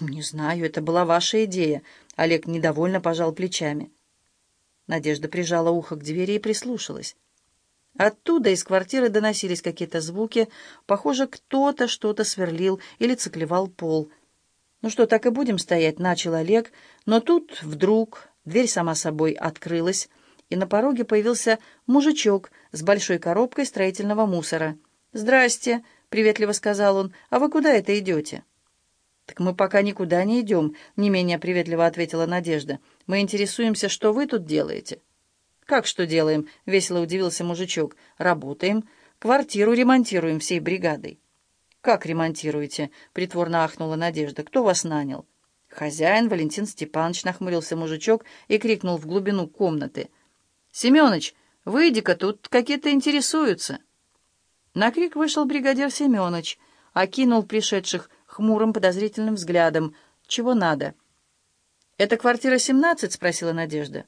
«Не знаю, это была ваша идея», — Олег недовольно пожал плечами. Надежда прижала ухо к двери и прислушалась. Оттуда из квартиры доносились какие-то звуки. Похоже, кто-то что-то сверлил или циклевал пол. «Ну что, так и будем стоять?» — начал Олег. Но тут вдруг дверь сама собой открылась, и на пороге появился мужичок с большой коробкой строительного мусора. «Здрасте», — приветливо сказал он. «А вы куда это идете?» «Так мы пока никуда не идем», — не менее приветливо ответила Надежда. «Мы интересуемся, что вы тут делаете». «Как что делаем?» — весело удивился мужичок. «Работаем. Квартиру ремонтируем всей бригадой». «Как ремонтируете?» — притворно ахнула Надежда. «Кто вас нанял?» «Хозяин Валентин Степанович», — нахмурился мужичок и крикнул в глубину комнаты. «Семёныч, выйди-ка, тут какие-то интересуются». На крик вышел бригадир Семёныч, окинул пришедших хмурым подозрительным взглядом. «Чего надо?» «Это квартира 17?» — спросила Надежда.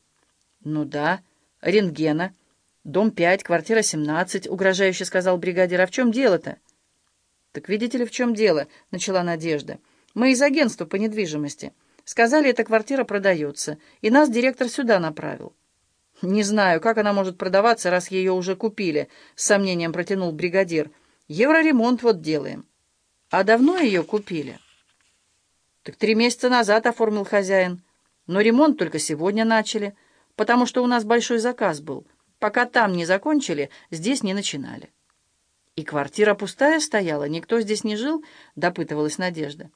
«Ну да. Рентгена. Дом 5, квартира 17», — угрожающе сказал бригадир. «А в чем дело-то?» «Так видите ли, в чем дело?» — начала Надежда. «Мы из агентства по недвижимости. Сказали, эта квартира продается, и нас директор сюда направил». «Не знаю, как она может продаваться, раз ее уже купили», — с сомнением протянул бригадир. «Евроремонт вот делаем». «А давно ее купили?» «Так три месяца назад оформил хозяин. Но ремонт только сегодня начали, потому что у нас большой заказ был. Пока там не закончили, здесь не начинали». «И квартира пустая стояла? Никто здесь не жил?» — допытывалась Надежда.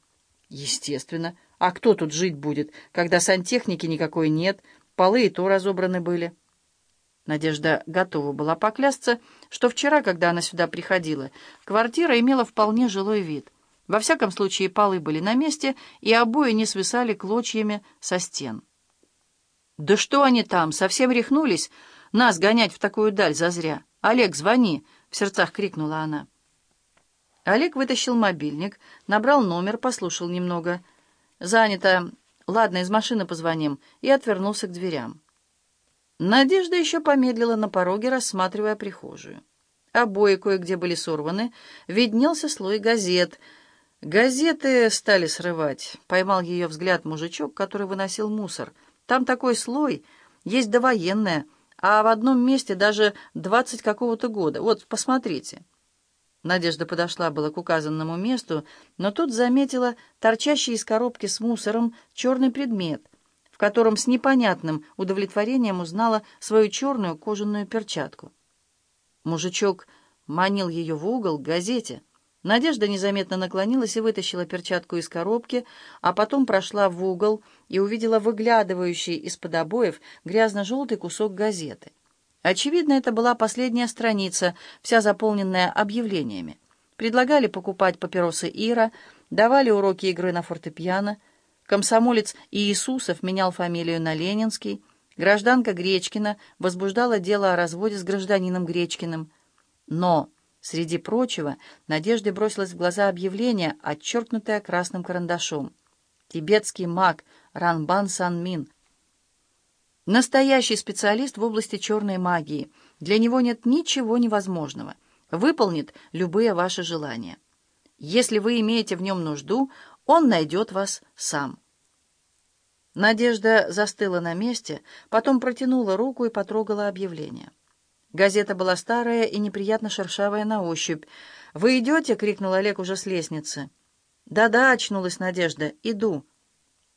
«Естественно. А кто тут жить будет, когда сантехники никакой нет, полы и то разобраны были?» Надежда готова была поклясться, что вчера, когда она сюда приходила, квартира имела вполне жилой вид. Во всяком случае, полы были на месте, и обои не свисали клочьями со стен. «Да что они там, совсем рехнулись? Нас гонять в такую даль зазря! Олег, звони!» — в сердцах крикнула она. Олег вытащил мобильник, набрал номер, послушал немного. «Занято. Ладно, из машины позвоним», и отвернулся к дверям. Надежда еще помедлила на пороге, рассматривая прихожую. Обои кое-где были сорваны, виднелся слой газет. Газеты стали срывать. Поймал ее взгляд мужичок, который выносил мусор. Там такой слой, есть довоенная, а в одном месте даже двадцать какого-то года. Вот, посмотрите. Надежда подошла было к указанному месту, но тут заметила торчащий из коробки с мусором черный предмет котором с непонятным удовлетворением узнала свою черную кожаную перчатку. Мужичок манил ее в угол к газете. Надежда незаметно наклонилась и вытащила перчатку из коробки, а потом прошла в угол и увидела выглядывающий из-под обоев грязно-желтый кусок газеты. Очевидно, это была последняя страница, вся заполненная объявлениями. Предлагали покупать папиросы Ира, давали уроки игры на фортепиано — Комсомолец Иисусов менял фамилию на Ленинский. Гражданка Гречкина возбуждала дело о разводе с гражданином Гречкиным. Но, среди прочего, Надежде бросилось в глаза объявление, отчеркнутое красным карандашом. Тибетский маг Ранбан Санмин. Настоящий специалист в области черной магии. Для него нет ничего невозможного. Выполнит любые ваши желания. Если вы имеете в нем нужду, он найдет вас сам. Надежда застыла на месте, потом протянула руку и потрогала объявление. Газета была старая и неприятно шершавая на ощупь. «Вы идете?» — крикнул Олег уже с лестницы. «Да-да», — очнулась Надежда, — «иду».